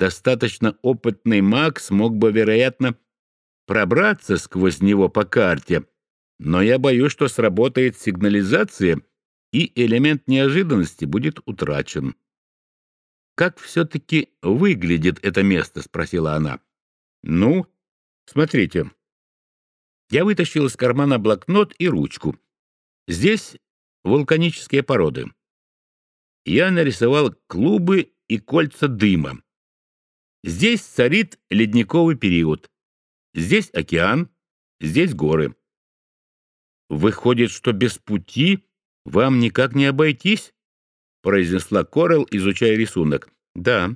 достаточно опытный маг смог бы, вероятно, пробраться сквозь него по карте, но я боюсь, что сработает сигнализация, и элемент неожиданности будет утрачен. «Как все-таки выглядит это место?» — спросила она. «Ну, смотрите». Я вытащил из кармана блокнот и ручку. Здесь вулканические породы. Я нарисовал клубы и кольца дыма. Здесь царит ледниковый период. Здесь океан, здесь горы. Выходит, что без пути вам никак не обойтись? произнесла Корел, изучая рисунок. Да.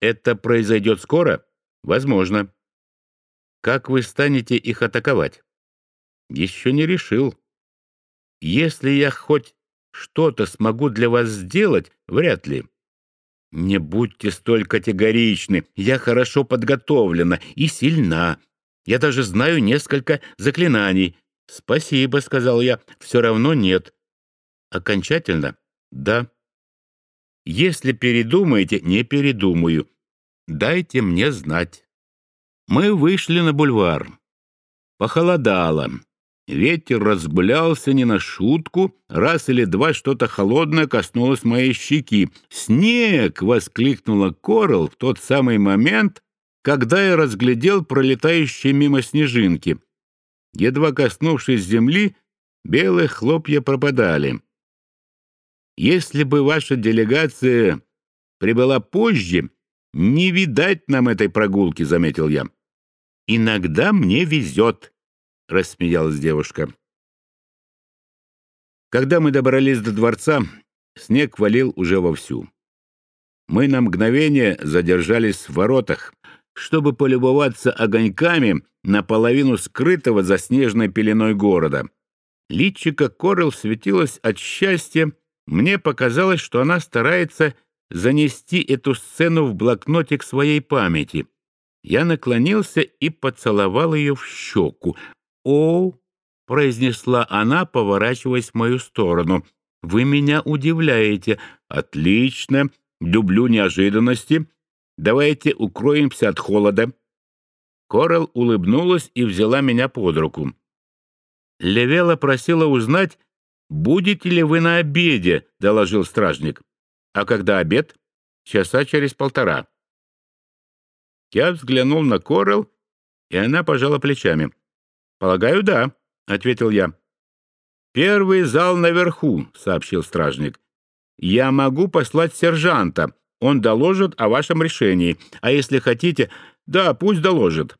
Это произойдет скоро? Возможно. Как вы станете их атаковать? Еще не решил. Если я хоть что-то смогу для вас сделать, вряд ли. Не будьте столь категоричны. Я хорошо подготовлена и сильна. Я даже знаю несколько заклинаний. Спасибо, сказал я. Все равно нет. Окончательно? Да. Если передумаете, не передумаю. Дайте мне знать. Мы вышли на бульвар. Похолодало. Ветер разгулялся не на шутку, раз или два что-то холодное коснулось моей щеки. «Снег!» — воскликнула Корал в тот самый момент, когда я разглядел пролетающие мимо снежинки. Едва коснувшись земли, белые хлопья пропадали. «Если бы ваша делегация прибыла позже, не видать нам этой прогулки», — заметил я. «Иногда мне везет», — рассмеялась девушка. Когда мы добрались до дворца, снег валил уже вовсю. Мы на мгновение задержались в воротах, чтобы полюбоваться огоньками наполовину скрытого за снежной пеленой города. Личико Корел светилось от счастья. Мне показалось, что она старается занести эту сцену в блокнотик своей памяти. Я наклонился и поцеловал ее в щеку. «О!» — произнесла она, поворачиваясь в мою сторону. «Вы меня удивляете. Отлично. Люблю неожиданности. Давайте укроемся от холода». Корал улыбнулась и взяла меня под руку. Левела просила узнать, будете ли вы на обеде, — доложил стражник. А когда обед? Часа через полтора. Я взглянул на Корал, и она пожала плечами. «Полагаю, да», — ответил я. «Первый зал наверху», — сообщил стражник. «Я могу послать сержанта. Он доложит о вашем решении. А если хотите...» «Да, пусть доложит».